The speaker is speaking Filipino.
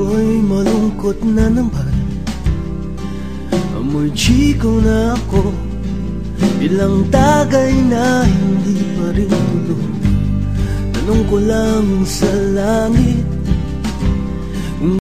ako'y malungkot na naman. Amoy chiko na ako. Ilang tagay na hindi pa rin tulo Tanong ko lang sa langit.